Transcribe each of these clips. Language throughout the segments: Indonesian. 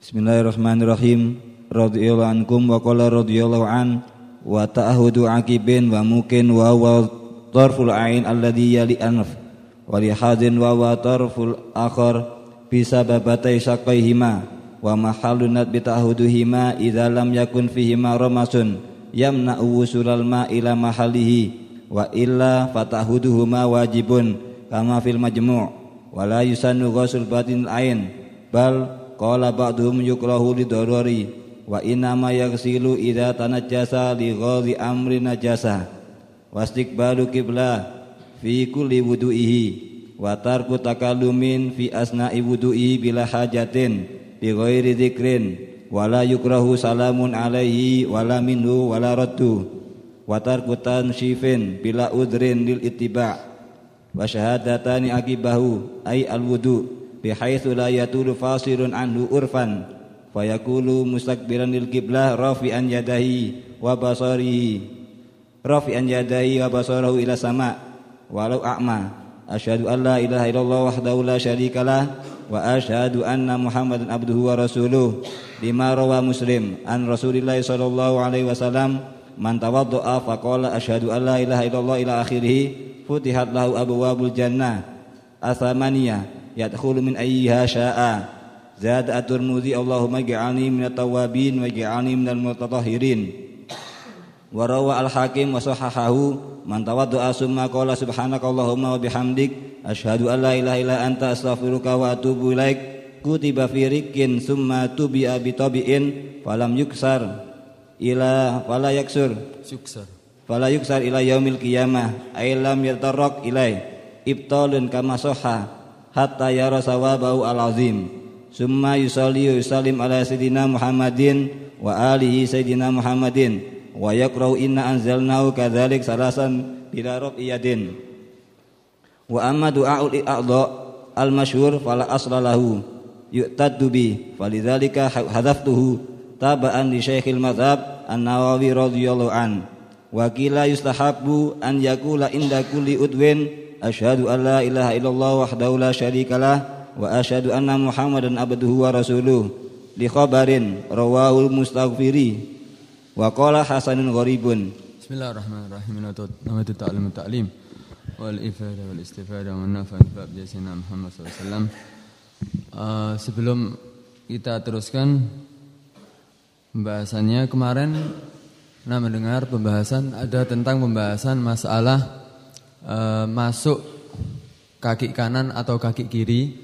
Bismillahirrahmanirrahim. Radhiyallahu ankum wa qala radhiyallahu an wa ta'ahudu akibin wa mukin wa wa tarful ain alladhi yali anf wa li hadin wa wa tarful akhar bisa babatai syaqaihima wa mahallunat bi ta'ahuduhima idza lam yakun fihima ramasun yamna'u wusulal ma ila mahalihi wa illa fatahuduhuma wajibun kama fil majmu' wa la yusannu batin ain bal Qala ba'dhum yukrahu lidarari wa inna ma yaghsilu idza tanajjasa li ghadhi amri najasa wastiqbalu qibla fi kulli wudu'ihi wa tarku takalumin fi asna'i wudu'i bila hajatin bi ghairi dzikrin wala yukrahu salamun alaihi wala minhu wala raddu wa tarku tanshifin bila udrin lil ittiba' wa syahadatani akibahu ay al wudu' bihaitsu la yatulu fasilun anhu urfan fayaqulu mustakbiran lil qiblah rafi'an yadahi wa basarihi rafi'an yadahi wa basarahu ila sama walau a'ma. Asyhadu an la ilaha illallah wahdahu la syarikalah wa asyhadu anna muhammadan abduhu wa rasuluh. Lima rawa muslim an rasulillah sallallahu alaihi wasallam man tawaddaa faqala asyhadu an la ilaha illallah ila akhirih futihat lahu abwabul jannah. Asamaniyah yadkhulu min ayyiha sya'a. Zad at-tirmidzi Allahumma ij'alni minat tawabin wa ij'alni minal mutatahhirin wa rawa al-hakim wa sahahahu man summa qala subhanaka Allahumma wa bihamdik asyhadu an la ilaha illa anta astaghfiruka wa atubu ilaik. Kutiba fi rikin summa tubi'a bi tabi'in falam yuksar ila fala yaksur. Yuksar. Fala yuksar ila yaumil qiyamah ay lam yatarrak ilai ibtalun kama sahha hatta yara sawabahu al-azim. Summa yusalli yusallim ala sayyidina Muhammadin wa alihi sayyidina Muhammadin. Wa yaqra'u inna anzalnahu kadzalik salasan bila iyadin wa amma du'aul i'adha al-masyhur fala asla lahu. Yu'taddu bi falidzalika hadaftuhu taba'an li Syekhil Madhab An-Nawawi radhiyallahu an. Wa qila yustahabbu an yakula inda kulli udwin asyhadu an la ilaha illallah wahdahu la syarikalah wa asyhadu anna muhammadan abduhu wa rasuluh. Li khabarin rawahul mustaghfiri. Wa qala hasanun gharibun. Bismillahirrahmanirrahim. Nama itu ta'lim ta'lim. Wal ifada wal istifada wa nafa anfa jasina Muhammad SAW uh, sebelum kita teruskan pembahasannya kemarin nah mendengar pembahasan ada tentang pembahasan masalah e, masuk kaki kanan atau kaki kiri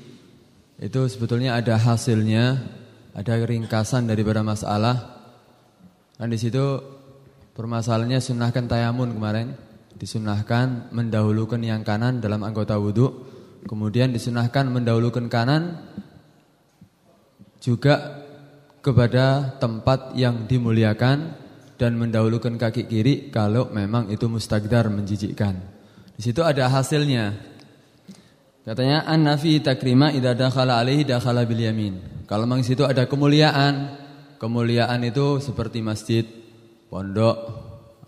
itu sebetulnya ada hasilnya, ada ringkasan daripada masalah. Dan di situ permasalahannya sunahkan tayamun kemarin, disunahkan mendahulukan yang kanan dalam anggota wudhu, kemudian disunahkan mendahulukan kanan juga kepada tempat yang dimuliakan dan mendahulukan kaki kiri kalau memang itu mustagdar menjijikkan. Di situ ada hasilnya. Katanya an-nafi takrima idza dakhala alaihi dakhala bil yamin. Kalau memang situ ada kemuliaan, kemuliaan itu seperti masjid, pondok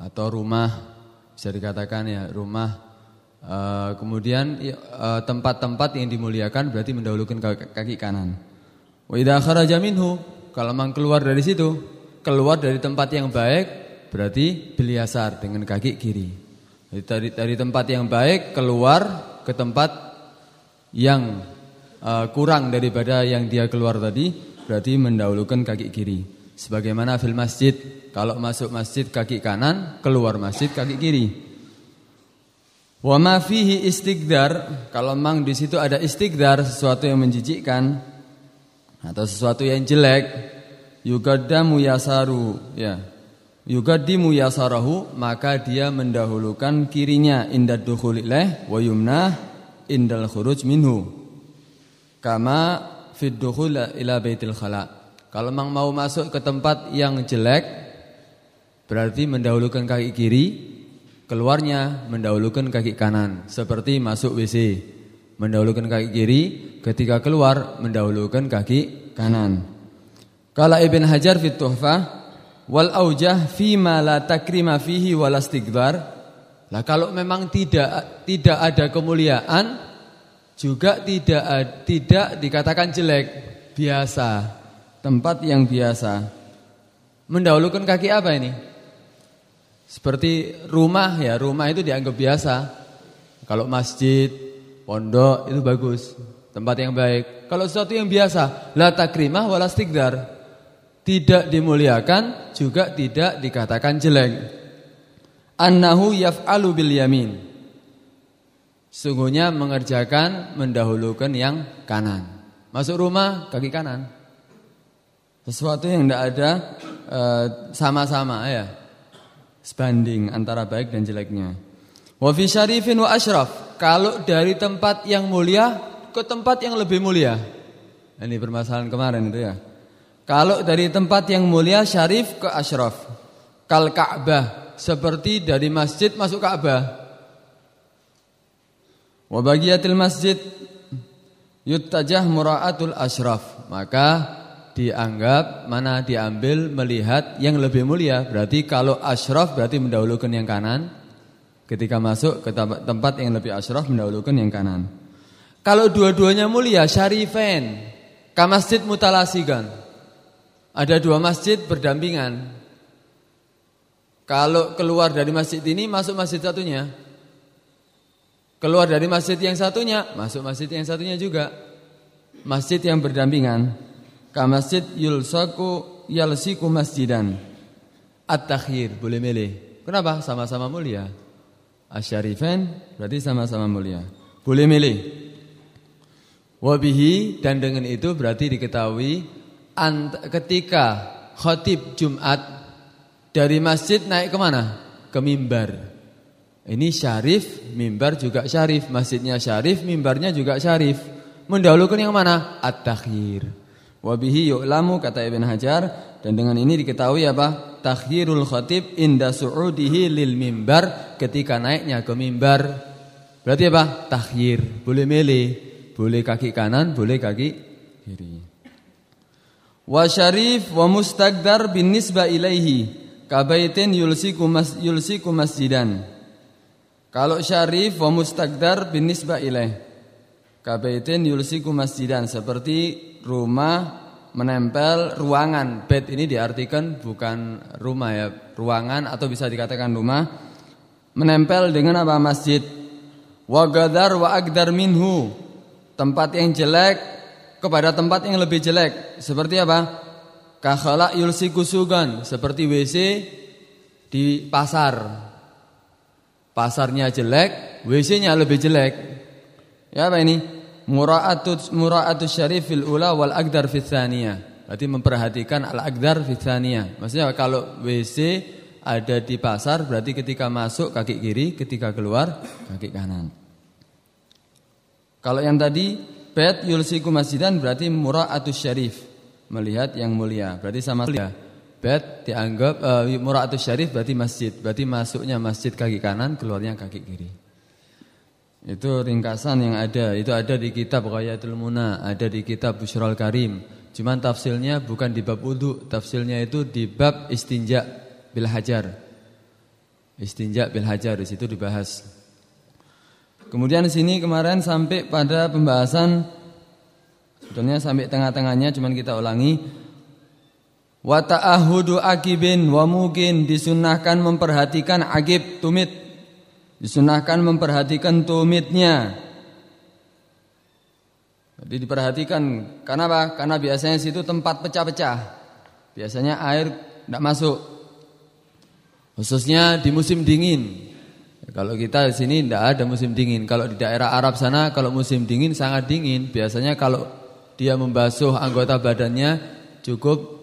atau rumah bisa dikatakan ya rumah. Uh, kemudian uh, tempat-tempat yang dimuliakan berarti mendahulukan kaki kanan. Wa idza kharaja minhu, kalau memang keluar dari situ, keluar dari tempat yang baik berarti beliasar dengan kaki kiri. Dari, dari tempat yang baik keluar ke tempat yang uh, kurang daripada yang dia keluar tadi berarti mendahulukan kaki kiri. Sebagaimana fil masjid, kalau masuk masjid kaki kanan, keluar masjid kaki kiri. Wa ma fihi istigdar, kalau memang di situ ada istigdar sesuatu yang menjijikkan atau sesuatu yang jelek, yugaddamu yasaru, ya yugaddimu yasarahu maka dia mendahulukan kirinya. Indad dukhul ilaih wa yumnah indal khuruj minhu. Kama fid dukhul ila baitil khala. Kalau memang mau masuk ke tempat yang jelek berarti mendahulukan kaki kiri keluarnya mendahulukan kaki kanan. Seperti masuk WC mendahulukan kaki kiri ketika keluar mendahulukan kaki kanan. Kala Ibn Hajar fit Tuhfah wal aujah ma la takrima fihi wal istighdar. Lah kalau memang tidak tidak ada kemuliaan juga tidak tidak dikatakan jelek, biasa. tempat yang biasa. Mendahulukan kaki apa ini? Seperti rumah ya, rumah itu dianggap biasa. Kalau masjid, pondok itu bagus, tempat yang baik. Kalau sesuatu yang biasa, la takrimah wala stigdar. Tidak dimuliakan, juga tidak dikatakan jelek. Annahu yaf'alu bil yamin. Sungguhnya mengerjakan mendahulukan yang kanan. Masuk rumah kaki kanan. Sesuatu yang tidak ada eh, sama-sama uh, ya. Sebanding antara baik dan jeleknya. Wa fi syarifin wa asyraf. Kalau dari tempat yang mulia ke tempat yang lebih mulia. Ini permasalahan kemarin itu ya. Kalau dari tempat yang mulia syarif ke asyraf. Kal Ka'bah seperti dari masjid masuk Ka'bah. Wa bagiyatil masjid yuttajah mura'atul asyraf maka dianggap mana diambil melihat yang lebih mulia. Berarti kalau asyraf berarti mendahulukan yang kanan. Ketika masuk ke tempat yang lebih asyraf mendahulukan yang kanan. Kalau dua-duanya mulia syarifen ka masjid mutalasigan ada dua masjid berdampingan kalau keluar dari masjid ini masuk masjid satunya Keluar dari masjid yang satunya, masuk masjid yang satunya juga. Masjid yang berdampingan. Ka masjid yulsaku yalsiku masjidan. At-takhir, boleh milih. Kenapa? Sama-sama mulia. Asyarifen berarti sama-sama mulia. Boleh milih. Wabihi dan dengan itu berarti diketahui ketika khotib Jumat dari masjid naik ke mana? Ke mimbar. Ini syarif, mimbar juga syarif, masjidnya syarif, mimbarnya juga syarif. Mendahulukan yang mana? At-takhir. Wabihi yu'lamu kata Ibn Hajar dan dengan ini diketahui apa? Takhirul khatib inda su'udihi lil mimbar ketika naiknya ke mimbar. Berarti apa? Takhir, boleh milih, boleh kaki kanan, boleh kaki kiri. Wa syarif wa mustaqdar bin nisba ilaihi kabaitin yulsiku mas yulsiku masjidan. Kalau syarif wa mustaqdar bin nisbah ilaih. Kabaitin yulsiku masjidan seperti rumah menempel ruangan. Bait ini diartikan bukan rumah ya, ruangan atau bisa dikatakan rumah menempel dengan apa masjid. Wa gadar wa agdar minhu. Tempat yang jelek kepada tempat yang lebih jelek. Seperti apa? Kakhala yulsiku sugan, seperti WC di pasar Pasarnya jelek, WC-nya lebih jelek. Ya apa ini? Mura'atut mura'atus syarifil ula wal agdar fil Berarti memperhatikan al agdar fil Maksudnya kalau WC ada di pasar berarti ketika masuk kaki kiri, ketika keluar kaki kanan. Kalau yang tadi bed yulsiku masjidan berarti mura'atus syarif, melihat yang mulia. Berarti sama mulia. Bed dianggap uh, Mura'atus Syarif berarti masjid. Berarti masuknya masjid kaki kanan, keluarnya kaki kiri. Itu ringkasan yang ada. Itu ada di kitab Ghayatul Muna, ada di kitab Busyral Karim. Cuman tafsilnya bukan di bab wudu, tafsilnya itu di bab istinja bil hajar. Istinja bil hajar di situ dibahas. Kemudian di sini kemarin sampai pada pembahasan sebetulnya sampai tengah-tengahnya cuman kita ulangi Wa ta'ahudu akibin wa mungkin disunahkan memperhatikan agib tumit. Disunahkan memperhatikan tumitnya. Jadi diperhatikan karena apa? Karena biasanya situ tempat pecah-pecah. Biasanya air tidak masuk. Khususnya di musim dingin. Kalau kita di sini tidak ada musim dingin. Kalau di daerah Arab sana kalau musim dingin sangat dingin. Biasanya kalau dia membasuh anggota badannya cukup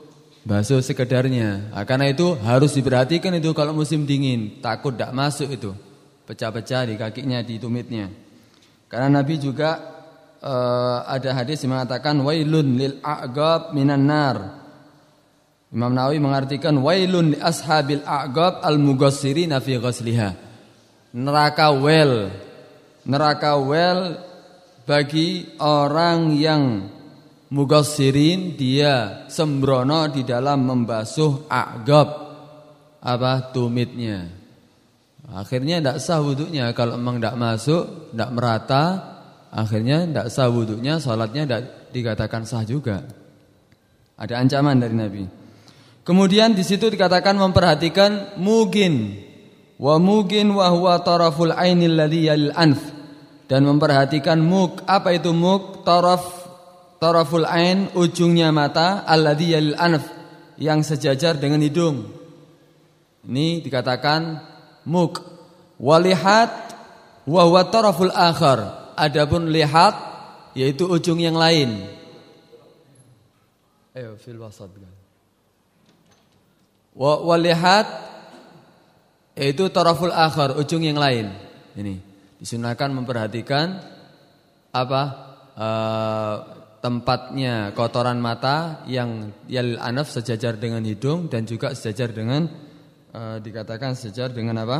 Basuh sekedarnya. Nah, karena itu harus diperhatikan itu kalau musim dingin, takut tidak masuk itu. Pecah-pecah di kakinya, di tumitnya. Karena Nabi juga uh, ada hadis yang mengatakan wailun lil a'gab minan nar. Imam Nawawi mengartikan wailun li ashabil a'gab al mugassirina fi. Neraka wel. Neraka wel bagi orang yang Mugassirin dia sembrono di dalam membasuh agab apa tumitnya. Akhirnya tidak sah wudhunya kalau memang tidak masuk, tidak merata, akhirnya tidak sah wudhunya, salatnya tidak dikatakan sah juga. Ada ancaman dari Nabi. Kemudian di situ dikatakan memperhatikan mugin wa mugin wa huwa taraful ainil ladzi anf. Dan memperhatikan mug apa itu mug? Taraf taraful ain ujungnya mata alladzi yalil anf yang sejajar dengan hidung. Ini dikatakan mug. Walihat wa huwa taraful akhar. Adapun lihat yaitu ujung yang lain. Ayo fil wasat. Wa walihat yaitu taraful akhar, ujung yang lain. Ini disunahkan memperhatikan apa uh, tempatnya kotoran mata yang yal anaf sejajar dengan hidung dan juga sejajar dengan uh, dikatakan sejajar dengan apa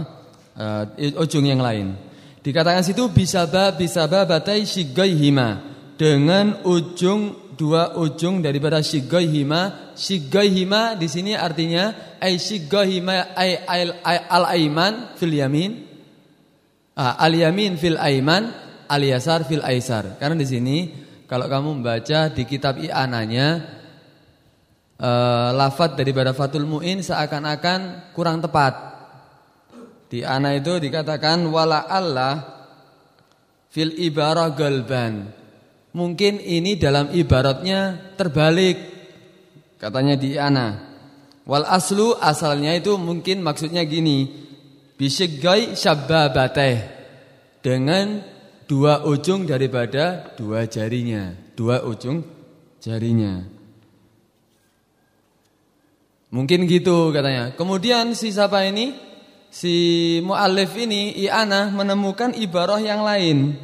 uh, ujung yang lain. Dikatakan situ bisa ba bisa ba batai shigaihima dengan ujung dua ujung daripada shigaihima. Shigaihima di sini artinya ay shigaihima ay al aiman fil yamin. Ah, al yamin fil aiman, al yasar fil aisar. Karena di sini kalau kamu membaca di kitab i'ananya uh, lafaz daripada fatul muin seakan-akan kurang tepat. Di ana itu dikatakan wala Allah fil ibarah galban Mungkin ini dalam ibaratnya terbalik. Katanya di ana. Wal aslu asalnya itu mungkin maksudnya gini. Bisyiggai syabbabateh. Dengan dua ujung daripada dua jarinya. Dua ujung jarinya. Mungkin gitu katanya. Kemudian si siapa ini? Si mu'alif ini, I'ana menemukan ibarah yang lain.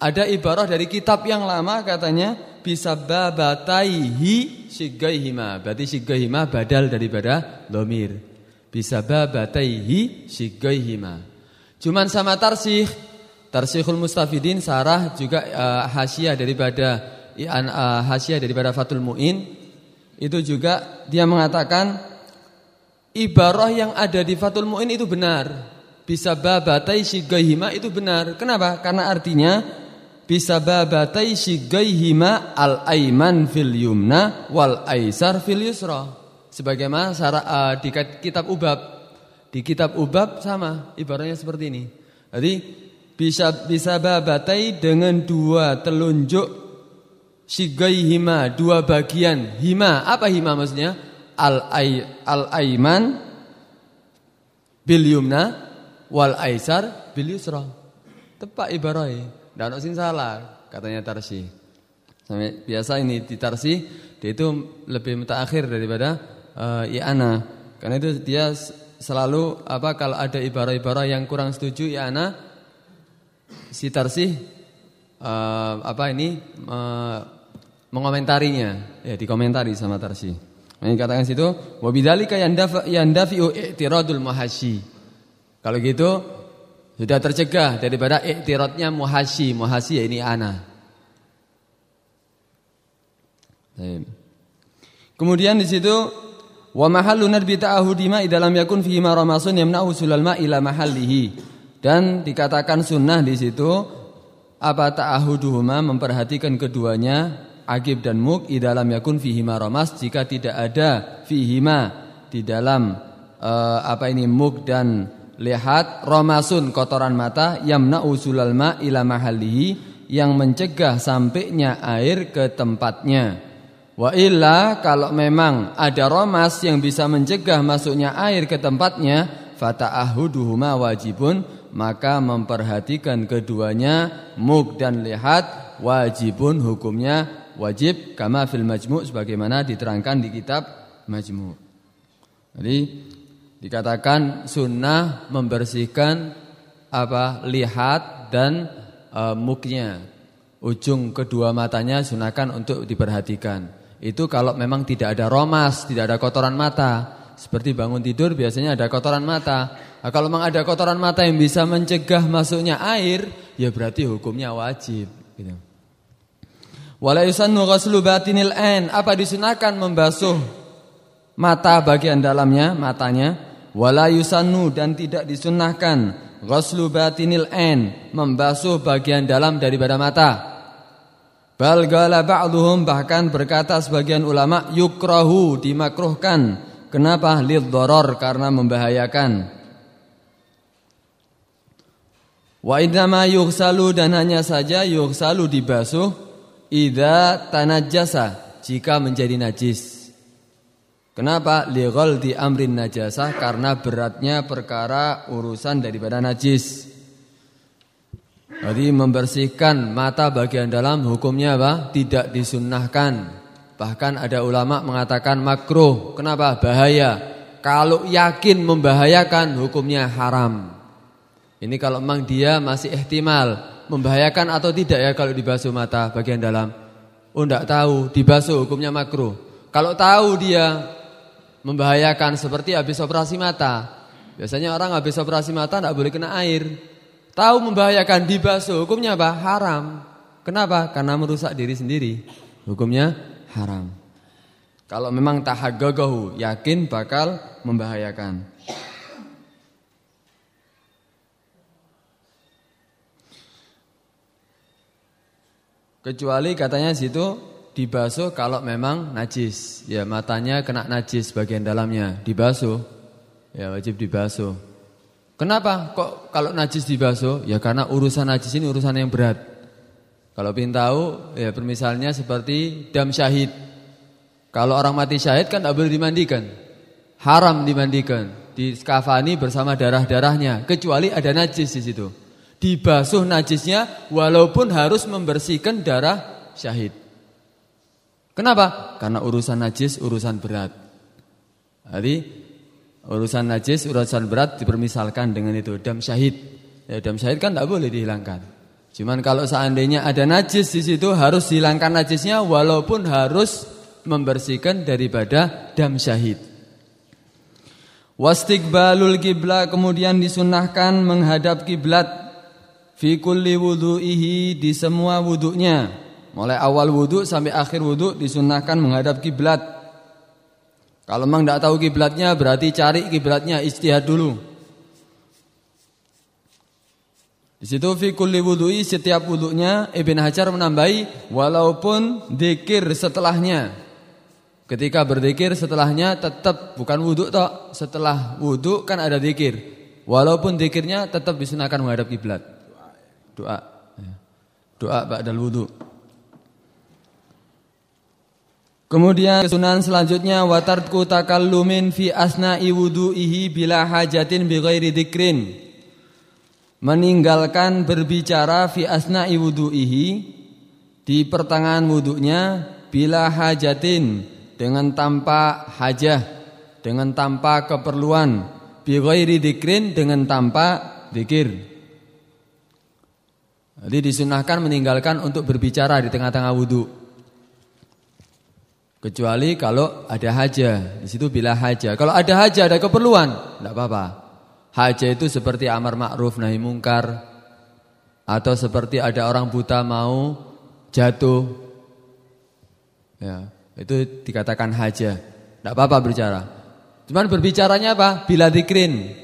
Ada ibarah dari kitab yang lama katanya bisa babataihi sigaihima. Berarti sigaihima badal daripada domir. Bisa babataihi sigaihima. Cuman sama tarsih, tarsihul mustafidin sarah juga uh, hasiah daripada uh, hasiah daripada Fatul Muin itu juga dia mengatakan ibarah yang ada di Fatul Muin itu benar. Bisa babatai sigaihima itu benar. Kenapa? Karena artinya bisababatai shigaihima al-aiman fil yumna wal aisar fil yusra. Sebagaimana syara, uh, di kitab Ubab. Di kitab Ubab sama ibaratnya seperti ini. Jadi bisa bisa babatai dengan dua telunjuk shigaihima dua bagian hima apa hima maksudnya al ay al aiman bil yumna wal aisar bil yusra tepat ibaratnya sing salah katanya Tarsi. Biasa ini di Tarsi dia itu lebih mutakhir daripada uh, I'ana. Karena itu dia selalu apa kalau ada ibarah-ibarah yang kurang setuju I'ana si Tarsi uh, apa ini uh, mengomentarinya ya dikomentari sama Tarsi. Ini katakan situ wabidzalika yandafi'u i'tiradul mahasyi. Kalau gitu sudah tercegah daripada iktiratnya muhasi. Muhasi ya ini ana. Kemudian di situ wa mahallu nadbi ta'ahudima idalam yakun fihi ma ramasun yamna'u sulal ma ila mahallihi. Dan dikatakan sunnah di situ apa ta'ahuduhuma memperhatikan keduanya agib dan muk idalam yakun fihi ma ramas jika tidak ada fihi ma di dalam uh, apa ini muk dan Lihat romasun kotoran mata yamna usulal ma ila mahallihi yang mencegah sampainya air ke tempatnya. Wa illa kalau memang ada romas yang bisa mencegah masuknya air ke tempatnya, fata'ahuduhuma wajibun, maka memperhatikan keduanya muk dan lihat wajibun hukumnya wajib kama fil majmu' sebagaimana diterangkan di kitab majmu'. Jadi Dikatakan sunnah membersihkan apa lihat dan e, muknya. Ujung kedua matanya sunahkan untuk diperhatikan. Itu kalau memang tidak ada romas, tidak ada kotoran mata. Seperti bangun tidur biasanya ada kotoran mata. Nah, kalau memang ada kotoran mata yang bisa mencegah masuknya air, ya berarti hukumnya wajib. Gitu. Wala yusannu batinil ain. Apa disunahkan membasuh mata bagian dalamnya, matanya? Wala yusannu dan tidak disunnahkan ghuslu batinil ain membasuh bagian dalam daripada mata Bal gala ba'duhum bahkan berkata sebagian ulama yukrahu dimakruhkan. Kenapa? Lid doror karena membahayakan. Wa idama yughsalu dan hanya saja yughsalu dibasuh idza tanajjasa jika menjadi najis. Kenapa? Lighal di amrin najasah karena beratnya perkara urusan daripada najis. Jadi membersihkan mata bagian dalam hukumnya apa? Tidak disunnahkan. Bahkan ada ulama mengatakan makruh. Kenapa? Bahaya. Kalau yakin membahayakan hukumnya haram. Ini kalau memang dia masih ihtimal membahayakan atau tidak ya kalau dibasuh mata bagian dalam. Oh enggak tahu, dibasuh hukumnya makruh. Kalau tahu dia membahayakan seperti habis operasi mata. Biasanya orang habis operasi mata enggak boleh kena air. Tahu membahayakan dibasuh, hukumnya apa? Haram. Kenapa? Karena merusak diri sendiri. Hukumnya haram. Kalau memang tahaggagahu, yakin bakal membahayakan. Kecuali katanya situ dibasuh kalau memang najis. Ya matanya kena najis bagian dalamnya, dibasuh. Ya wajib dibasuh. Kenapa kok kalau najis dibasuh? Ya karena urusan najis ini urusan yang berat. Kalau ingin tahu, ya permisalnya seperti dam syahid. Kalau orang mati syahid kan tidak boleh dimandikan. Haram dimandikan. Di skafani bersama darah-darahnya. Kecuali ada najis di situ. Dibasuh najisnya walaupun harus membersihkan darah syahid. Kenapa? Karena urusan najis urusan berat. Jadi Urusan najis, urusan berat dipermisalkan dengan itu dam syahid. Ya, dam syahid kan tidak boleh dihilangkan. Cuman kalau seandainya ada najis di situ harus dihilangkan najisnya walaupun harus membersihkan daripada dam syahid. Wastiqbalul kiblat kemudian disunahkan menghadap kiblat fi kulli wudu'ihi di semua wudunya. Mulai awal wudu sampai akhir wudu disunahkan menghadap kiblat. Kalau memang tidak tahu kiblatnya berarti cari kiblatnya istihad dulu. Di situ fi kulli wudu'i setiap wudunya Ibn Hajar menambahi walaupun dikir setelahnya. Ketika berzikir setelahnya tetap bukan wudhu toh. Setelah wudhu kan ada dikir. Walaupun dikirnya tetap disunahkan menghadap kiblat. Doa. Doa ba'dal wudhu. Kemudian sunan selanjutnya watarku takallumin fi asna'i wudu'ihi bila hajatin bi ghairi. Meninggalkan berbicara fi asna'i wudu'ihi di pertengahan wudunya bila hajatin dengan tanpa hajah, dengan tanpa keperluan, bi ghairi dengan tanpa zikir. Jadi disunahkan meninggalkan untuk berbicara di tengah-tengah wudu. Kecuali kalau ada haja, di situ bila haja. Kalau ada haja, ada keperluan, tidak apa-apa. Haja itu seperti amar ma'ruf nahi mungkar atau seperti ada orang buta mau jatuh. Ya, itu dikatakan haja. Tidak apa-apa berbicara. Cuman berbicaranya apa? Bila dikrin.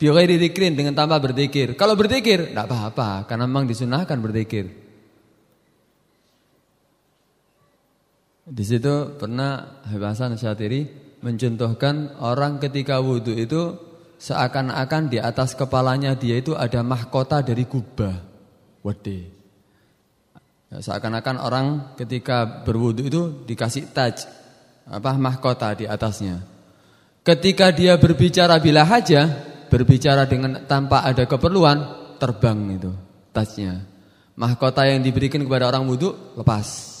Bighairi dikrin dengan tanpa berzikir. Kalau berzikir tidak apa-apa karena memang disunahkan berzikir. Di situ pernah Habib Hasan Syatiri mencontohkan orang ketika wudhu itu seakan-akan di atas kepalanya dia itu ada mahkota dari kubah. Wade. Ya, seakan-akan orang ketika berwudhu itu dikasih taj apa mahkota di atasnya. Ketika dia berbicara bila haja, berbicara dengan tanpa ada keperluan, terbang itu tajnya. Mahkota yang diberikan kepada orang wudhu lepas.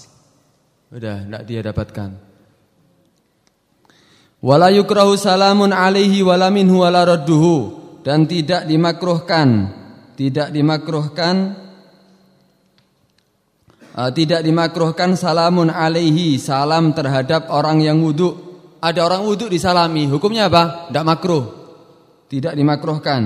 Sudah tidak dia dapatkan. Wala yukrahu salamun alaihi wala minhu dan tidak dimakruhkan tidak dimakruhkan uh, tidak dimakruhkan salamun alaihi salam terhadap orang yang wudu. Ada orang wudu disalami hukumnya apa? Tidak makruh. Tidak dimakruhkan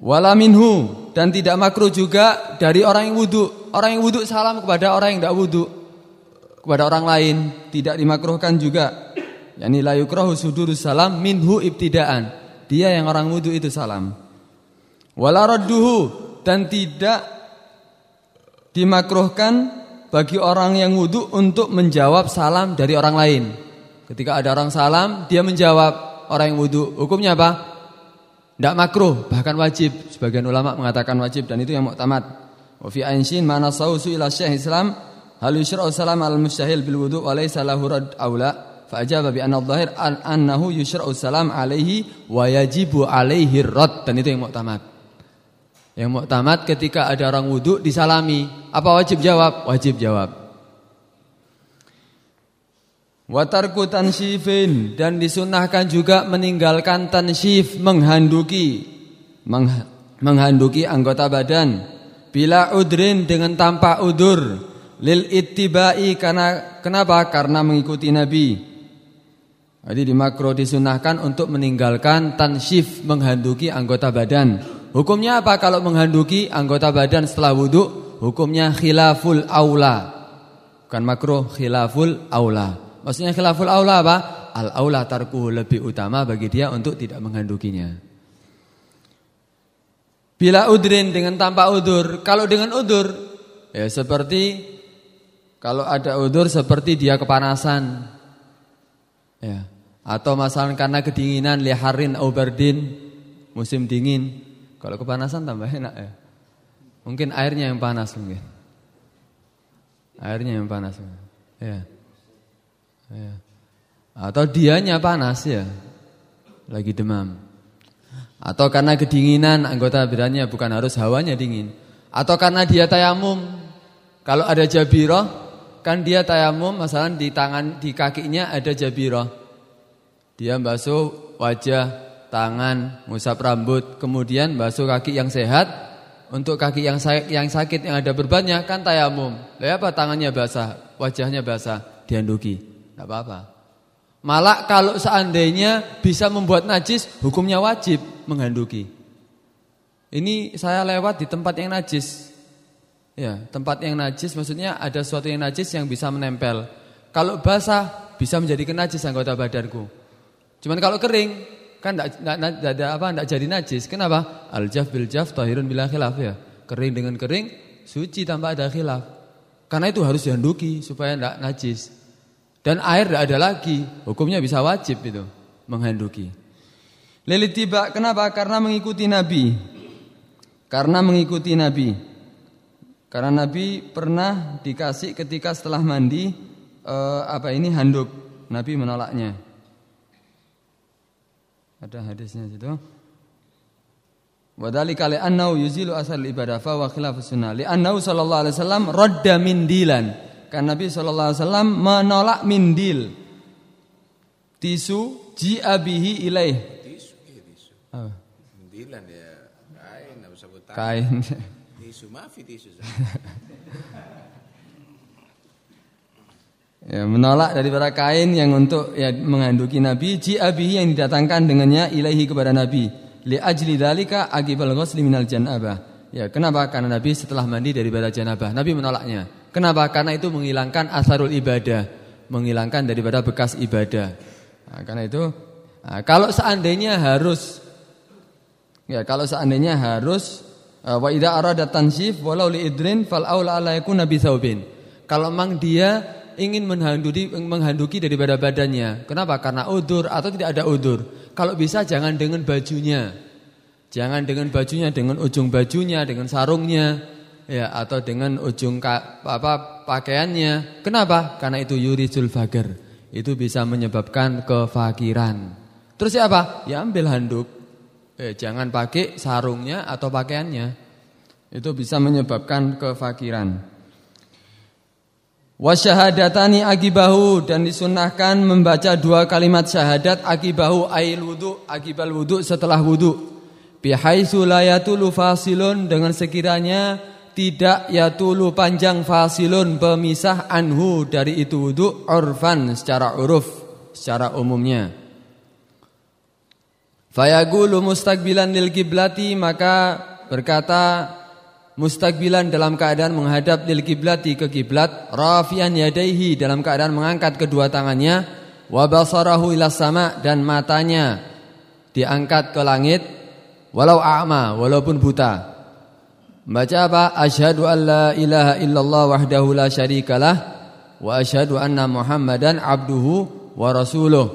wala minhu dan tidak makruh juga dari orang yang wudhu. Orang yang wudhu salam kepada orang yang tidak wudhu. Kepada orang lain tidak dimakruhkan juga. Yani la yukrahu sudurus salam minhu ibtidaan. Dia yang orang wudhu itu salam. Wala radduhu dan tidak dimakruhkan bagi orang yang wudhu untuk menjawab salam dari orang lain. Ketika ada orang salam, dia menjawab orang yang wudhu. Hukumnya apa? Tidak makruh, bahkan wajib. Sebagian ulama mengatakan wajib dan itu yang muktamad. Wa fi ainshin mana sausu ila syekh Islam hal yushra'u salam al mustahil bil wudu wa laysa lahu rad aula fa ajaba bi anna adh-dhahir annahu yushra'u salam alaihi wa yajibu alaihi rad dan itu yang muktamad. Yang muktamad ketika ada orang wudhu disalami. Apa wajib jawab? Wajib jawab. Watarku tansyifin dan disunahkan juga meninggalkan tansyif menghanduki meng, menghanduki anggota badan bila udrin dengan tanpa udur lil ittibai karena kenapa karena mengikuti nabi jadi di makro disunahkan untuk meninggalkan tansyif menghanduki anggota badan Hukumnya apa kalau menghanduki anggota badan setelah wudhu? Hukumnya khilaful aula. Bukan makruh, khilaful aula. Maksudnya khilaful aula apa? Al aula tarku lebih utama bagi dia untuk tidak menghandukinya. Bila udrin dengan tanpa udur. Kalau dengan udur, ya seperti kalau ada udur seperti dia kepanasan. Ya. Atau masalah karena kedinginan liharin aubardin musim dingin kalau kepanasan tambah enak ya. Mungkin airnya yang panas mungkin. Airnya yang panas. Ya. Ya. Atau dianya panas ya. Lagi demam. Atau karena kedinginan anggota badannya bukan harus hawanya dingin. Atau karena dia tayamum. Kalau ada jabiroh kan dia tayamum masalah di tangan di kakinya ada jabiroh. Dia basuh wajah tangan, ngusap rambut, kemudian basuh kaki yang sehat. Untuk kaki yang sakit, yang sakit yang ada berbanyak kan tayamum. Lihat apa tangannya basah, wajahnya basah, dianduki. Tidak apa-apa. Malah kalau seandainya bisa membuat najis, hukumnya wajib menghanduki. Ini saya lewat di tempat yang najis. Ya, tempat yang najis maksudnya ada sesuatu yang najis yang bisa menempel. Kalau basah bisa menjadi najis anggota badanku. Cuman kalau kering kan tidak ada apa tidak jadi najis. Kenapa? Al jaf bil jaf tahirun bila khilaf ya. Kering dengan kering suci tanpa ada khilaf. Karena itu harus dihanduki supaya tidak najis. Dan air tidak ada lagi, hukumnya bisa wajib itu menghanduki. Lilit tiba kenapa? Karena mengikuti Nabi. Karena mengikuti Nabi. Karena Nabi pernah dikasih ketika setelah mandi eh, apa ini handuk. Nabi menolaknya. Ada hadisnya situ. Wadhalika li'annahu yuzilu asal ibadah fa wa khilafus sunnah. Li'annahu sallallahu alaihi wasallam radda mindilan. Karena Nabi sallallahu alaihi wasallam menolak mindil. Tisu ji'abihi ilaih. Tisu, iya tisu. Apa? Mindilan ya kain, usah Kain. Tisu, maaf tisu. ya, menolak daripada kain yang untuk ya, menghanduki Nabi ji'abihi yang didatangkan dengannya ilahi kepada Nabi li ajli dalika agibal ghusli minal janabah ya kenapa karena Nabi setelah mandi daripada janabah Nabi menolaknya kenapa karena itu menghilangkan asarul ibadah menghilangkan daripada bekas ibadah nah, karena itu nah, kalau seandainya harus ya kalau seandainya harus uh, wa idza arada tansif walau li idrin fal aula ala yakuna bi kalau memang dia ingin menghanduki, menghanduki daripada badannya. Kenapa? Karena udur atau tidak ada udur. Kalau bisa jangan dengan bajunya. Jangan dengan bajunya, dengan ujung bajunya, dengan sarungnya, ya atau dengan ujung ka, apa pakaiannya. Kenapa? Karena itu yurisul fager. Itu bisa menyebabkan kefakiran. Terus ya? Ya ambil handuk. Eh, jangan pakai sarungnya atau pakaiannya. Itu bisa menyebabkan kefakiran. Wasyahadatani akibahu dan disunahkan membaca dua kalimat syahadat akibahu ail wudu akibal wudu setelah wudu. Bihaitsu la fasilun dengan sekiranya tidak yatulu panjang fasilun pemisah anhu dari itu wudu urfan secara uruf secara umumnya. Fayaqulu mustaqbilan lil kiblati maka berkata Mustaqbilan dalam keadaan menghadap lil kiblati ke kiblat, rafian yadaihi dalam keadaan mengangkat kedua tangannya, wa basarahu ila sama dan matanya diangkat ke langit walau a'ma walaupun buta. Baca apa? Asyhadu an la ilaha illallah wahdahu la syarikalah wa asyhadu anna Muhammadan abduhu wa rasuluh.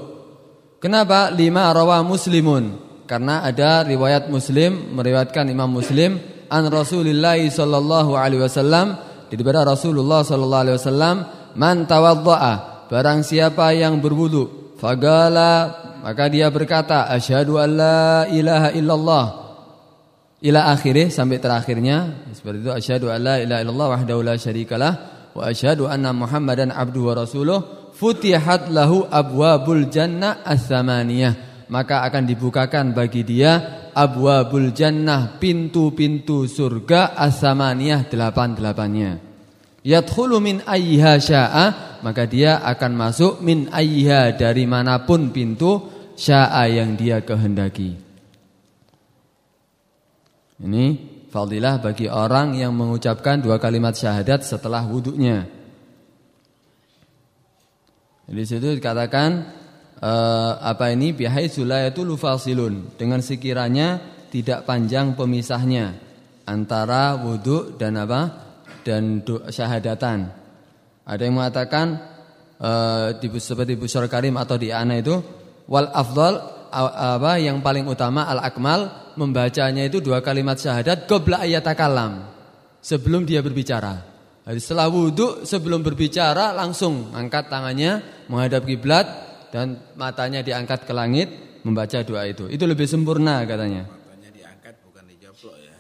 Kenapa? Lima rawa muslimun. Karena ada riwayat Muslim meriwayatkan Imam Muslim an Rasulillah sallallahu alaihi wasallam daripada Rasulullah sallallahu alaihi wasallam man tawaddaa barang siapa yang berwudu fagala maka dia berkata asyhadu an la ilaha illallah ila akhirih sampai terakhirnya. Seperti itu asyhadu alla ilaha illallah wahdahu la syarikalah wa asyhadu anna muhammadan abduhu wa rasuluh. Futihat lahu abwabul jannah as-samaniyah. Maka akan dibukakan bagi dia abwabul jannah pintu-pintu surga as-samaniyah delapan-delapannya. Yadkhulu min ayyiha syaa maka dia akan masuk min ayyiha dari mana pun pintu syaa yang dia kehendaki ini fadilah bagi orang yang mengucapkan dua kalimat syahadat setelah wudhunya. Di situ dikatakan eh, apa ini bihai itu lufasilun dengan sekiranya tidak panjang pemisahnya antara wudhu dan apa dan syahadatan. Ada yang mengatakan eh, seperti Busyar Karim atau di Ana itu wal afdal apa yang paling utama al akmal membacanya itu dua kalimat syahadat qabla ayatakalam sebelum dia berbicara. Jadi setelah wudhu sebelum berbicara langsung angkat tangannya menghadap kiblat dan matanya diangkat ke langit membaca doa itu. Itu lebih sempurna katanya. Matanya diangkat bukan dijoplok ya.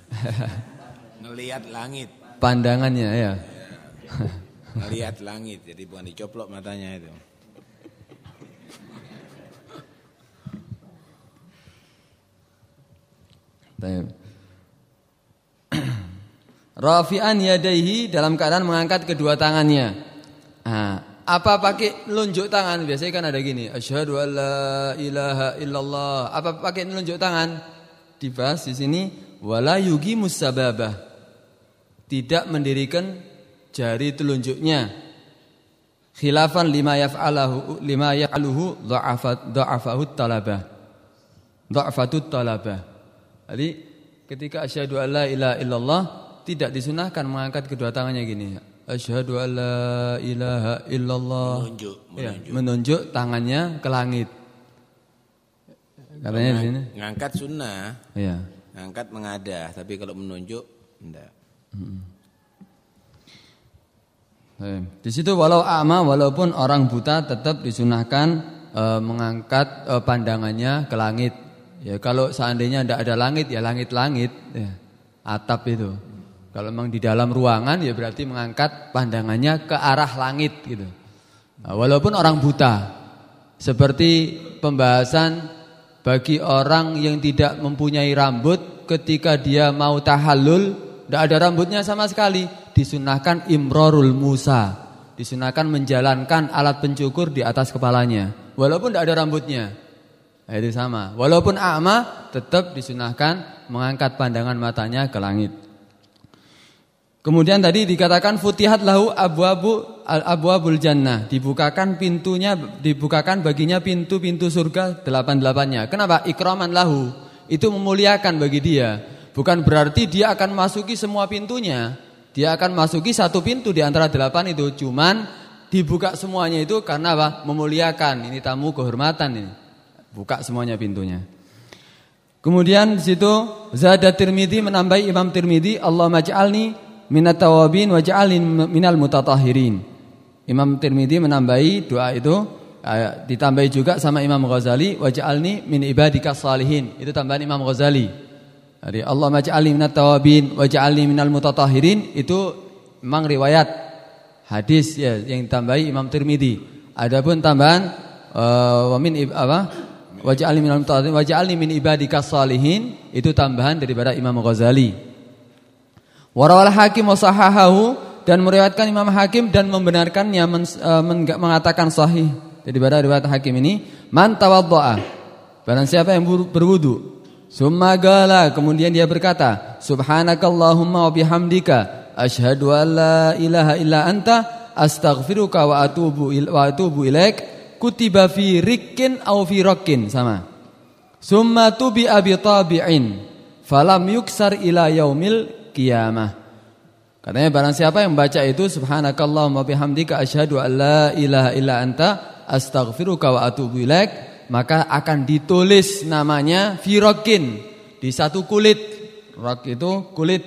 Ngelihat langit. Pandangannya ya. ya. Ngelihat langit jadi bukan dicoplok matanya itu. Rafi'an yadaihi dalam keadaan mengangkat kedua tangannya. Nah, apa pakai lunjuk tangan? Biasanya kan ada gini, asyhadu alla ilaha illallah. Apa pakai lunjuk tangan? Dibahas di sini wala yugi musababah. Tidak mendirikan jari telunjuknya. Khilafan lima yaf'alahu lima yaf'aluhu dha'afat dha'afahu talabah. Dha'afatut talabah. Jadi ketika asyhadu alla ilaha illallah tidak disunahkan mengangkat kedua tangannya gini. Asyhadu alla ilaha illallah. Menunjuk, menunjuk. Ya, menunjuk tangannya ke langit. Katanya di sini. Ngangkat sunnah. Iya. Ngangkat mengadah, tapi kalau menunjuk enggak. Hmm. Di situ walau ama walaupun orang buta tetap disunahkan e, mengangkat e, pandangannya ke langit. Ya kalau seandainya tidak ada langit ya langit-langit ya, atap itu. Kalau memang di dalam ruangan ya berarti mengangkat pandangannya ke arah langit gitu. Nah, walaupun orang buta. Seperti pembahasan bagi orang yang tidak mempunyai rambut ketika dia mau tahallul, tidak ada rambutnya sama sekali, disunahkan imrorul musa. Disunahkan menjalankan alat pencukur di atas kepalanya. Walaupun tidak ada rambutnya. Itu sama. Walaupun a'ma tetap disunahkan mengangkat pandangan matanya ke langit. Kemudian tadi dikatakan futihat lahu abu-abu abu-abul jannah, dibukakan pintunya, dibukakan baginya pintu-pintu surga delapan-delapannya. Kenapa? Ikraman lahu. Itu memuliakan bagi dia. Bukan berarti dia akan masuki semua pintunya. Dia akan masuki satu pintu di antara delapan itu. Cuman dibuka semuanya itu karena apa? Memuliakan. Ini tamu kehormatan ini. Buka semuanya pintunya. Kemudian di situ Zada Tirmidzi menambahi Imam Tirmidzi, Allah maj'alni minat tawabin wa ja'alin minal mutatahirin. Imam Tirmidzi menambahi doa itu ditambahi juga sama Imam Ghazali wa ja'alni min ibadika salihin. Itu tambahan Imam Ghazali. Jadi Allah maj'alni minat tawabin wa ja'alni minal mutatahirin itu memang riwayat hadis ya yang ditambahi Imam Tirmidzi. Adapun tambahan uh, wa min apa? Wa ja'alni minal mutatahirin wa ja'alni min ibadika salihin itu tambahan daripada Imam Ghazali. Warawal hakim wasahahahu dan meriwayatkan Imam Hakim dan membenarkannya men, uh, mengatakan sahih. Jadi pada riwayat Hakim ini man tawaddaa. Barang siapa yang berwudu, summa gala kemudian dia berkata, subhanakallahumma wa bihamdika asyhadu an la ilaha illa anta astaghfiruka wa atubu wa atubu ilaik kutiba fi rikin au fi rakin sama. Summa tubi abi tabi'in falam yuksar ila yaumil qiyamah. Katanya barang siapa yang membaca itu subhanakallahumma bihamdika asyhadu an la ilaha illa anta astaghfiruka wa atubu ilaik maka akan ditulis namanya firokin di satu kulit. Rok itu kulit.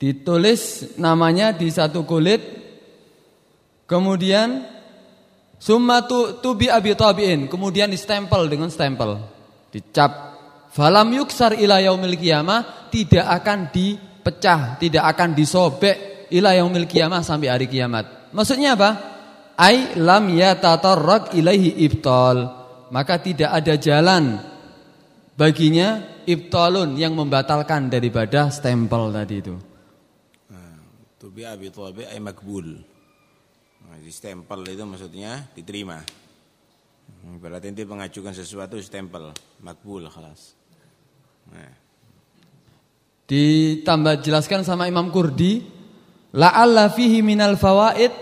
Ditulis namanya di satu kulit. Kemudian summa tu tubi abi tabiin, kemudian distempel dengan stempel. Dicap. Falam yuksar ila yaumil qiyamah tidak akan di pecah, tidak akan disobek ila yaumil kiamah sampai hari kiamat. Maksudnya apa? Ai lam yatatarrak ilaihi ibtal. Maka tidak ada jalan baginya ibtalun yang membatalkan daripada stempel tadi itu. Nah, tubi abi tabi ay makbul. Nah, di stempel itu maksudnya diterima. Berarti nanti mengajukan sesuatu stempel makbul khalas. Nah. Ditambah jelaskan sama Imam Kurdi, la'alla fihi minal fawaid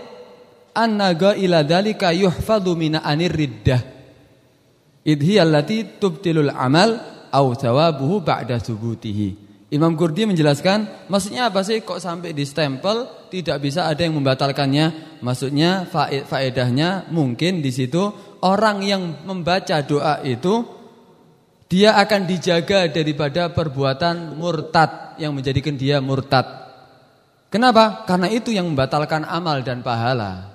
annaga ila dalika yuhfadhu min anir riddah. Idhi allati tubtilul amal au thawabuhu ba'da subutihi. Imam Kurdi menjelaskan, maksudnya apa sih kok sampai di stempel tidak bisa ada yang membatalkannya? Maksudnya faedahnya mungkin di situ orang yang membaca doa itu dia akan dijaga daripada perbuatan murtad yang menjadikan dia murtad. Kenapa? Karena itu yang membatalkan amal dan pahala.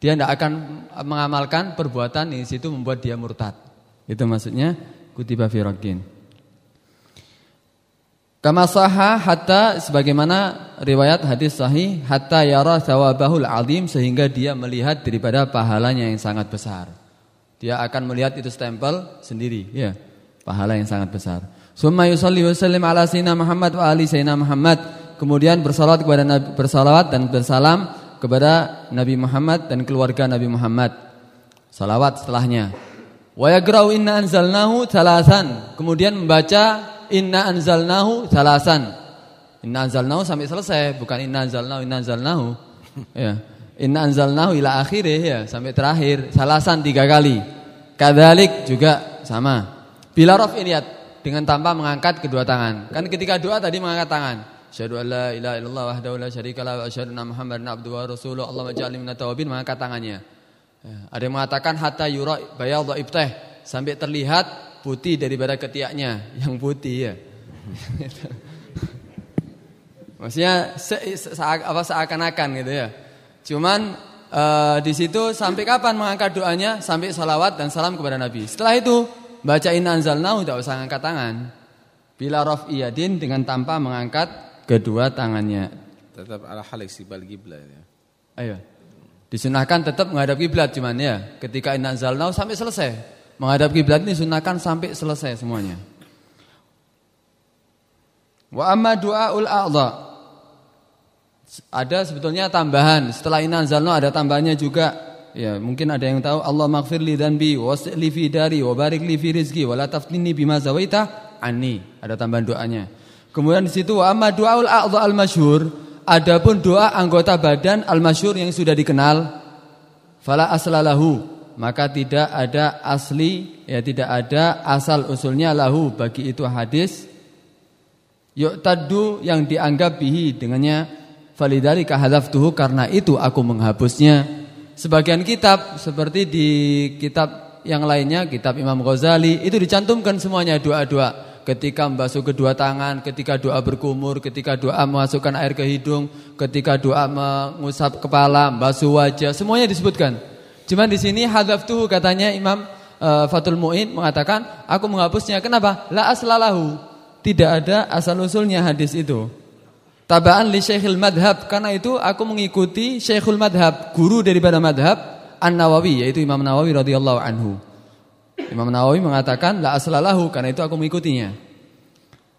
Dia tidak akan mengamalkan perbuatan di situ membuat dia murtad. Itu maksudnya kutiba firokin. Kama sahha hatta sebagaimana riwayat hadis sahih hatta yara thawabahul azim sehingga dia melihat daripada pahalanya yang sangat besar. Dia akan melihat itu stempel sendiri, ya pahala yang sangat besar. Summa yusalli wa sallim ala sayyidina Muhammad wa ali sayyidina Muhammad. Kemudian bersalawat kepada Nabi, bersalawat dan bersalam kepada Nabi Muhammad dan keluarga Nabi Muhammad. Salawat setelahnya. Wa yagra'u inna anzalnahu thalasan. Kemudian membaca inna anzalnahu thalasan. Inna anzalnahu sampai selesai, bukan inna anzalnahu inna anzalnahu. Ya. Inna anzalnahu ila akhirih ya, sampai terakhir. Salasan tiga kali. Kadalik juga sama. Bila raf niat dengan tanpa mengangkat kedua tangan. Kan ketika doa tadi mengangkat tangan. Asyhadu an la ilaha illallah wahdahu la syarikalah wa asyhadu anna Muhammadan abduhu wa rasuluhu. Allahumma ij'alni minat tawabin mengangkat tangannya. Ya, ada yang mengatakan hatta yura bayadha ibtah sampai terlihat putih daripada ketiaknya yang putih ya. Maksudnya se, se, apa seakan-akan gitu ya. Cuman uh, di situ sampai kapan mengangkat doanya? Sampai salawat dan salam kepada Nabi. Setelah itu Bacain anzalnahu tidak usah angkat tangan. Bila rof iyadin dengan tanpa mengangkat kedua tangannya. Tetap ala hal istiqbal kiblat ya. Ayo. Disunahkan tetap menghadap kiblat cuman ya. Ketika in anzalnahu sampai selesai. Menghadap kiblat ini sunahkan sampai selesai semuanya. Wa amma du'aul a'dha. Ada sebetulnya tambahan. Setelah in anzalnahu ada tambahannya juga Ya, mungkin ada yang tahu Allah maghfir li dzanbi wasli fi dari wa barik li fi rizqi wa la taftinni bima zawaita anni. Ada tambahan doanya. Kemudian di situ wa amma du'aul a'dha al masyhur, adapun doa anggota badan al masyhur yang sudah dikenal fala aslalahu, maka tidak ada asli ya tidak ada asal usulnya lahu bagi itu hadis yu'taddu yang dianggap bihi dengannya falidhalika hadzaftuhu karena itu aku menghapusnya sebagian kitab seperti di kitab yang lainnya, kitab Imam Ghazali itu dicantumkan semuanya doa-doa. Ketika membasuh kedua tangan, ketika doa berkumur, ketika doa memasukkan air ke hidung, ketika doa mengusap kepala, membasuh wajah, semuanya disebutkan. Cuman di sini tuh katanya Imam uh, Fatul Muin mengatakan, aku menghapusnya. Kenapa? La aslalahu. Tidak ada asal usulnya hadis itu. Tabaan li Syekhul Madhab karena itu aku mengikuti Syekhul Madhab, guru daripada madhab An-Nawawi yaitu Imam Nawawi radhiyallahu anhu. Imam Nawawi mengatakan la aslalahu karena itu aku mengikutinya.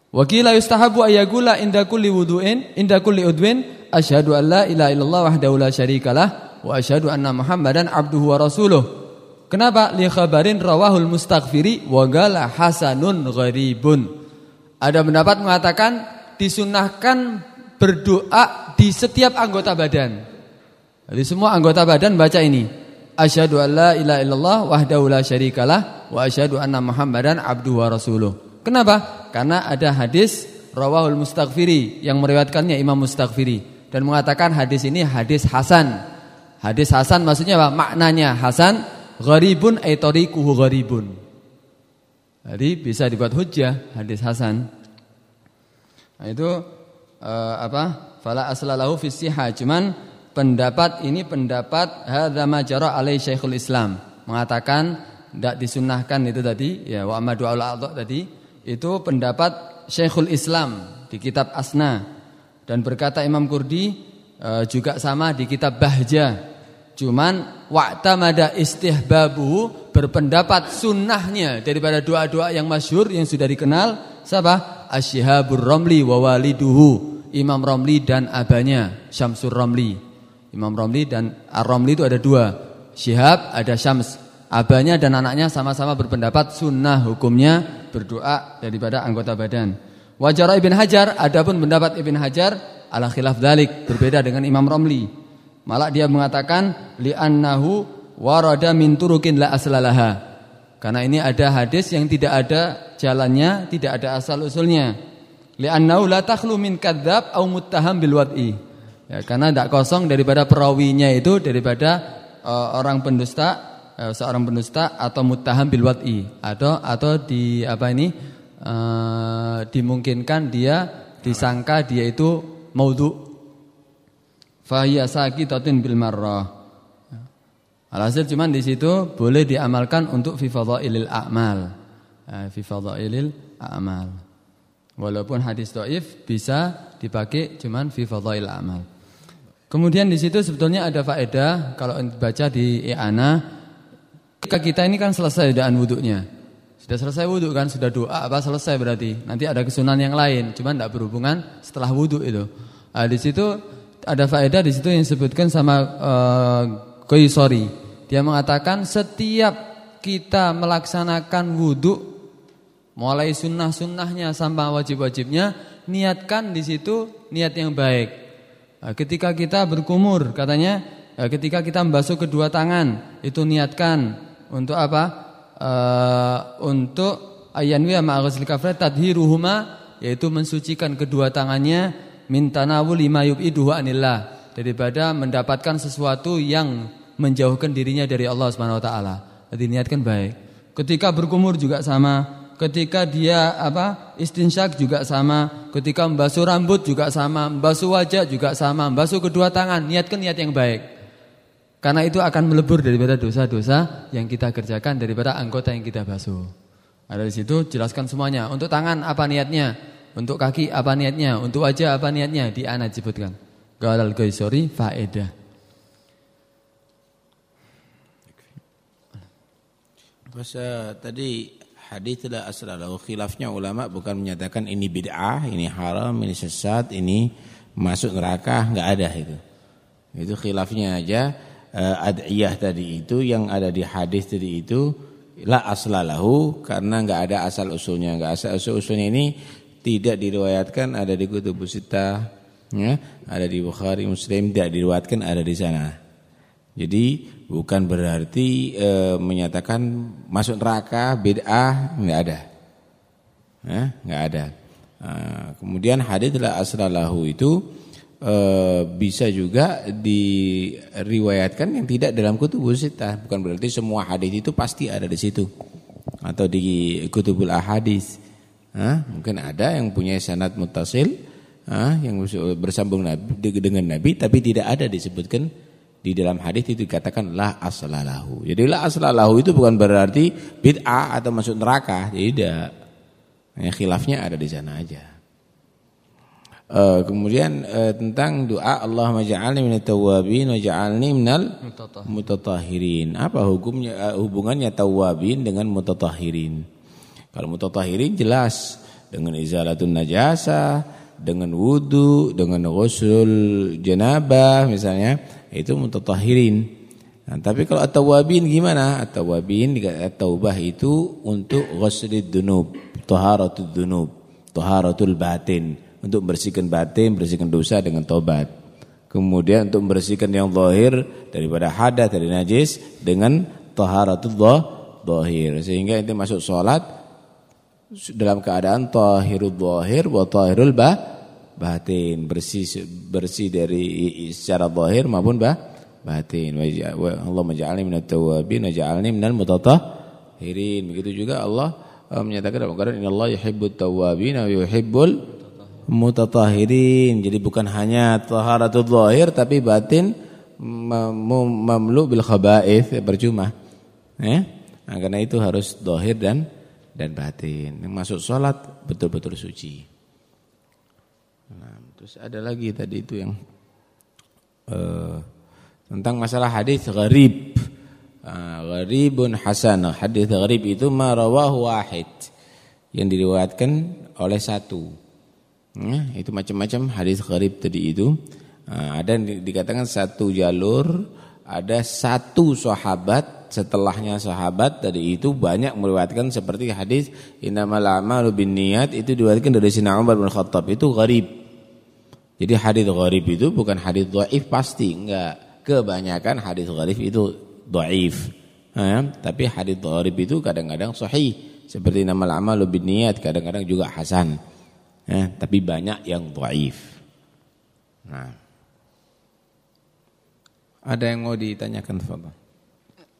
Wakila yustahabu ayagula inda kulli wudu'in kulli udwin asyhadu an la ilaha illallah wahdahu la syarikalah wa asyhadu anna Muhammadan abduhu wa rasuluh. Kenapa? Li khabarin rawahul mustaghfiri wa gala hasanun gharibun. Ada pendapat mengatakan disunahkan berdoa di setiap anggota badan. Jadi semua anggota badan baca ini. Asyhadu alla ilaha illallah wahdahu la syarikalah wa asyhadu anna Muhammadan abduhu wa rasuluh. Kenapa? Karena ada hadis rawahul mustaghfiri yang meriwayatkannya Imam Mustaghfiri dan mengatakan hadis ini hadis hasan. Hadis hasan maksudnya apa? Maknanya hasan gharibun ay gharibun. Jadi bisa dibuat hujjah hadis hasan. Nah, itu uh, apa? Fala aslalahu fi Cuman pendapat ini pendapat hadza majara alai Syekhul Islam mengatakan tidak disunahkan itu tadi ya wa amadu tadi itu pendapat Syekhul Islam di kitab Asna dan berkata Imam Kurdi e, juga sama di kitab Bahja cuman wa'tamada istihbabu berpendapat sunnahnya daripada doa-doa yang masyhur yang sudah dikenal siapa Asyihabur Romli wa waliduhu Imam Romli dan abanya Syamsur Romli Imam Romli dan Ar-Romli itu ada dua Syihab ada Syams Abahnya dan anaknya sama-sama berpendapat sunnah hukumnya berdoa daripada anggota badan. Wajar Ibn Hajar, adapun pendapat Ibn Hajar ala khilaf dalik berbeda dengan Imam Romli. Malah dia mengatakan li'annahu warada min turukin la aslalaha. Karena ini ada hadis yang tidak ada jalannya, tidak ada asal usulnya. Li'annahu la takhlu min kadzab au muttaham bil wad'i. Ya, karena tidak kosong daripada perawinya itu daripada uh, orang pendusta Eh, seorang pendusta atau muttaham bil wad'i atau atau di apa ini uh, dimungkinkan dia disangka dia itu maudhu fahiya saqitatun bil marrah Alhasil cuman di situ boleh diamalkan untuk fi fadhailil a'mal. Eh, fi fadhailil a'mal. Walaupun hadis dhaif bisa dipakai cuman fi fadhail a'mal. Kemudian di situ sebetulnya ada faedah kalau baca di i'ana Ketika kita ini kan selesai daan wuduknya. Sudah selesai wuduk kan, sudah doa apa selesai berarti. Nanti ada kesunan yang lain, cuma tidak berhubungan setelah wuduk itu. Nah, di situ ada faedah di situ yang disebutkan sama uh, sorry. Dia mengatakan setiap kita melaksanakan wuduk mulai sunnah-sunnahnya sampai wajib-wajibnya, niatkan di situ niat yang baik. Nah, ketika kita berkumur, katanya eh, ketika kita membasuh kedua tangan, itu niatkan untuk apa? Uh, untuk ayanwiya ma'ghusl kafrat tadhiruhuma yaitu mensucikan kedua tangannya min tanawul lima yub'iduhu anillah daripada mendapatkan sesuatu yang menjauhkan dirinya dari Allah Subhanahu wa taala. Jadi niatkan baik. Ketika berkumur juga sama, ketika dia apa? istinsyak juga sama, ketika membasuh rambut juga sama, membasuh wajah juga sama, membasuh kedua tangan, niatkan niat yang baik. Karena itu akan melebur daripada dosa-dosa yang kita kerjakan daripada anggota yang kita basuh. Ada di situ jelaskan semuanya. Untuk tangan apa niatnya? Untuk kaki apa niatnya? Untuk wajah apa niatnya? Di ana disebutkan. Galal gaisori faedah. Bahasa tadi hadis tidak asal khilafnya ulama bukan menyatakan ini bid'ah, ini haram, ini sesat, ini masuk neraka, enggak ada itu. Itu khilafnya aja uh, ad'iyah tadi itu yang ada di hadis tadi itu la aslalahu karena enggak ada asal usulnya enggak asal usul usulnya ini tidak diriwayatkan ada di kutubus sittah ya ada di Bukhari Muslim tidak diriwayatkan ada di sana jadi bukan berarti e, menyatakan masuk neraka bid'ah enggak ada ya enggak ada uh, kemudian hadis la aslalahu itu e, bisa juga diriwayatkan yang tidak dalam kutubus sita. Bukan berarti semua hadis itu pasti ada di situ atau di kutubul ahadis. Hah? Mungkin ada yang punya sanad mutasil, hah? yang bersambung nabi, dengan Nabi, tapi tidak ada disebutkan di dalam hadis itu dikatakan la aslalahu. Jadi la aslalahu itu bukan berarti bid'ah atau masuk neraka, tidak. Ya, khilafnya ada di sana aja. Uh, kemudian uh, tentang doa Allah ja'alni minat tawabin wa ja'alni minal mutatahirin. Apa hukumnya uh, hubungannya tawabin dengan mutatahirin? Kalau mutatahirin jelas dengan izalatun najasa, dengan wudu, dengan ghusl janabah misalnya, itu mutatahirin. Nah, tapi kalau at-tawabin gimana? At-tawabin at-taubah itu untuk ghuslid dunub, taharatul dunub, taharatul batin untuk membersihkan batin, membersihkan dosa dengan tobat. Kemudian untuk membersihkan yang zahir daripada hadas dari najis dengan taharatul zahir. Sehingga itu masuk sholat dalam keadaan tahirul zahir wa tahirul bah, batin. Bersih bersih dari secara zahir maupun bah, batin. Allah menja'alni minat tawabin wa ja'alni minal mutatahhirin. Begitu juga Allah uh, menyatakan dalam Al-Qur'an innallaha yuhibbut tawabin wa yuhibbul mutatahhirin. Jadi bukan hanya taharatul zahir tapi batin mamlu bil khaba'ith percuma ya nah, karena itu harus zahir dan dan batin. Yang masuk sholat betul-betul suci. Nah, terus ada lagi tadi itu yang uh, tentang masalah hadis gharib. Uh, gharibun hasan. Hadis gharib itu marawahu wahid yang diriwayatkan oleh satu. Ya, itu macam-macam hadis gharib tadi itu. Uh, ada yang dikatakan satu jalur, ada satu sahabat setelahnya sahabat tadi itu banyak meriwayatkan seperti hadis innamal a'malu binniyat itu diriwayatkan dari Sina Umar bin Khattab itu gharib. Jadi hadis gharib itu bukan hadis dhaif pasti, enggak. Kebanyakan hadis gharib itu dhaif. Ya, tapi hadis gharib itu kadang-kadang sahih seperti innamal a'malu binniyat kadang-kadang juga hasan. Ya, tapi banyak yang dhaif. Nah. Ada yang mau ditanyakan, Fadhil?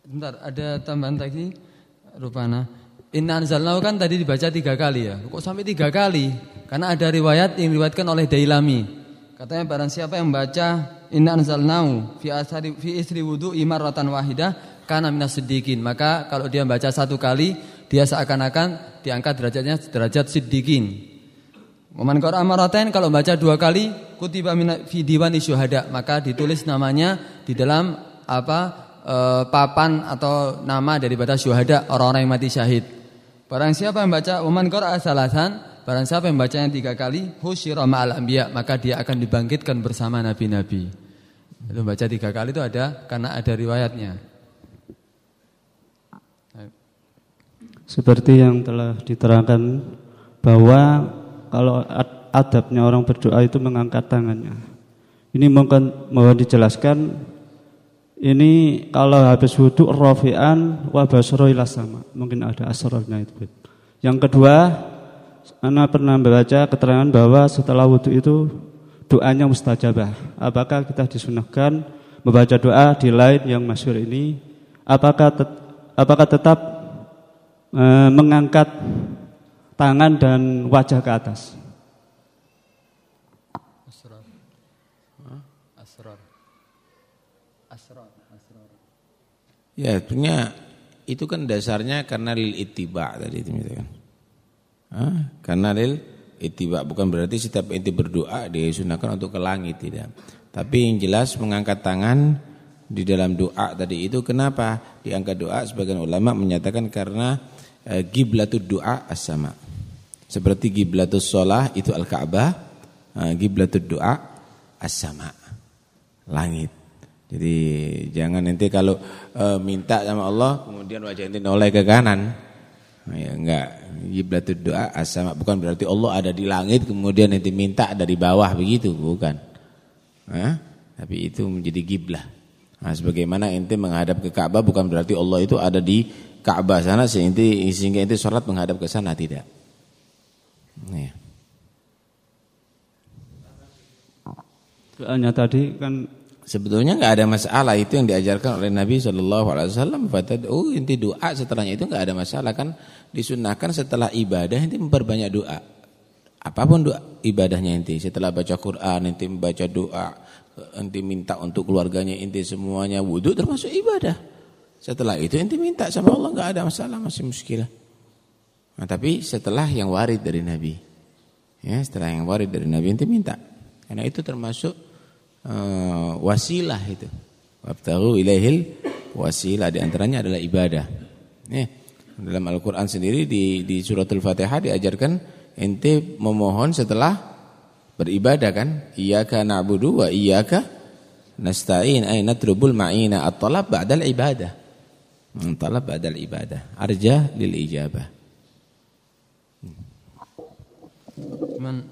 Bentar, ada tambahan lagi Rupana. Inna anzalnahu kan tadi dibaca tiga kali ya. Kok sampai tiga kali? Karena ada riwayat yang diriwayatkan oleh Dailami. Katanya barang siapa yang membaca Inna anzalnahu fi asari fi isri wudu imaratan wahidah karena minas siddiqin. Maka kalau dia membaca satu kali, dia seakan-akan diangkat derajatnya derajat siddiqin. Momen Qur'an amaratain kalau baca dua kali kutiba fi diwani syuhada, maka ditulis namanya di dalam apa e, papan atau nama daripada syuhada orang-orang yang mati syahid. Barang siapa yang baca uman qara'a salasan, barang siapa yang bacanya tiga kali, husyira ma'al anbiya, maka dia akan dibangkitkan bersama nabi-nabi. Itu baca tiga kali itu ada karena ada riwayatnya. Seperti yang telah diterangkan bahwa kalau adabnya orang berdoa itu mengangkat tangannya. Ini mungkin mau dijelaskan ini kalau habis wudhu rofi'an wa basro sama. Mungkin ada asrornya itu. Yang kedua, Ana pernah membaca keterangan bahwa setelah wudhu itu doanya mustajabah. Apakah kita disunahkan membaca doa di lain yang masyur ini? Apakah tet, apakah tetap e, mengangkat tangan dan wajah ke atas? Ya, punya itu kan dasarnya karena lil ittiba tadi itu kan. Hah? Karena lil ittiba bukan berarti setiap ente berdoa disunahkan untuk ke langit tidak. Tapi yang jelas mengangkat tangan di dalam doa tadi itu kenapa diangkat doa sebagian ulama menyatakan karena e, giblatud doa as-sama. Seperti giblatus sholah itu al-Ka'bah, e, giblatud doa as-sama. Langit. Jadi jangan nanti kalau e, minta sama Allah kemudian wajah nanti noleh ke kanan. Nah, ya enggak, Giblatul doa asama bukan berarti Allah ada di langit kemudian nanti minta dari bawah begitu, bukan. Hah? Tapi itu menjadi giblah. Nah, sebagaimana ente menghadap ke Ka'bah bukan berarti Allah itu ada di Ka'bah sana sehingga ente, sholat menghadap ke sana tidak. Nih. Doanya tadi kan Sebetulnya nggak ada masalah itu yang diajarkan oleh Nabi Shallallahu Alaihi Wasallam. Oh inti doa setelahnya itu nggak ada masalah kan disunahkan setelah ibadah inti memperbanyak doa. Apa pun doa ibadahnya inti setelah baca Quran inti membaca doa inti minta untuk keluarganya inti semuanya wudhu termasuk ibadah. Setelah itu inti minta sama Allah nggak ada masalah masih muskilah. Nah, tapi setelah yang warid dari Nabi, ya setelah yang warid dari Nabi inti minta karena itu termasuk uh, wasilah itu. Wabtaghu ilaihil wasilah di antaranya adalah ibadah. Nih, dalam Al-Qur'an sendiri di di suratul Fatihah diajarkan ente memohon setelah beribadah kan? Iyyaka na'budu wa iyyaka nasta'in ay natrubul ma'ina at-talab ba'dal ibadah. Hmm, talab ba'dal ibadah. Arja lil ijabah. Cuman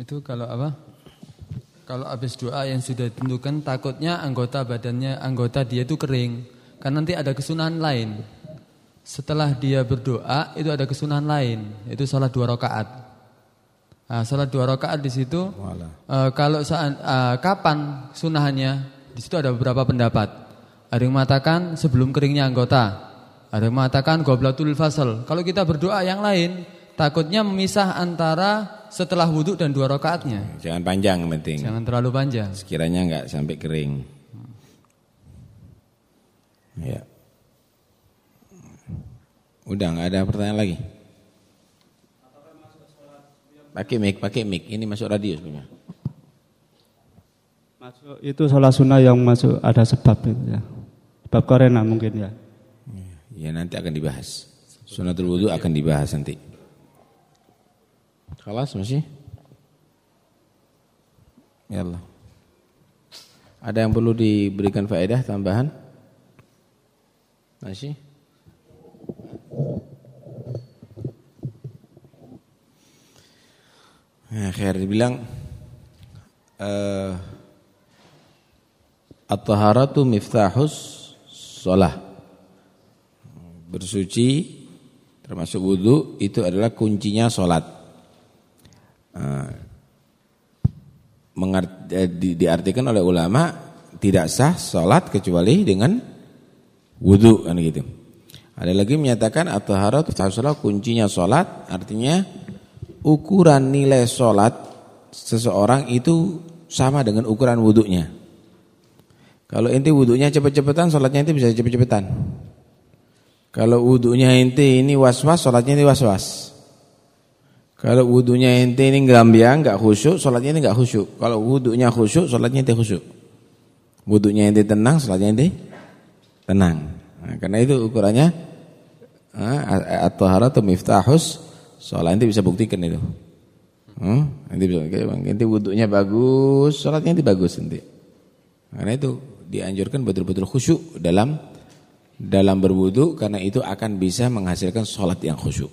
itu kalau apa? Kalau habis doa yang sudah ditentukan takutnya anggota badannya anggota dia itu kering. Karena nanti ada kesunahan lain. setelah dia berdoa itu ada kesunahan lain, itu salat dua rakaat. Nah, salat dua rakaat di situ uh, kalau saat uh, kapan sunahannya di situ ada beberapa pendapat. Ada yang mengatakan sebelum keringnya anggota, ada yang mengatakan goblatul fasal. Kalau kita berdoa yang lain, takutnya memisah antara setelah wudhu dan dua rakaatnya. Jangan panjang penting. Jangan terlalu panjang. Sekiranya enggak sampai kering. Ya. Udah nggak ada pertanyaan lagi. Pakai mic, pakai mic. Ini masuk radio sebenarnya. Masuk itu sholat sunnah yang masuk ada sebab itu ya. Sebab korena mungkin ya. Ya nanti akan dibahas. Sunatul wudhu akan dibahas nanti. Kelas masih? Ya Allah. Ada yang perlu diberikan faedah tambahan? Masih? Ya, Khair dibilang uh, At-taharatu miftahus sholah Bersuci termasuk wudhu itu adalah kuncinya sholat uh, mengart, uh, di, Diartikan oleh ulama Tidak sah sholat kecuali dengan wudhu kan gitu Ada lagi menyatakan at-taharatu sholat kuncinya sholat Artinya ukuran nilai sholat seseorang itu sama dengan ukuran wudhunya. Kalau inti wudhunya cepet-cepetan, sholatnya inti bisa cepet-cepetan. Kalau wudhunya inti ini was-was, sholatnya inti was-was. Kalau wudhunya inti ini ngelambiang, nggak khusyuk, sholatnya inti nggak khusyuk. Kalau wudhunya khusyuk, sholatnya inti khusyuk. Wudhunya inti tenang, sholatnya inti tenang. Nah, karena itu ukurannya at-taharatu miftahus Sholat nanti bisa buktikan itu. Hmm? Nanti bisa, nanti wudhunya bagus, sholatnya nanti bagus nanti. Karena itu dianjurkan betul-betul khusyuk dalam dalam berwudhu karena itu akan bisa menghasilkan sholat yang khusyuk.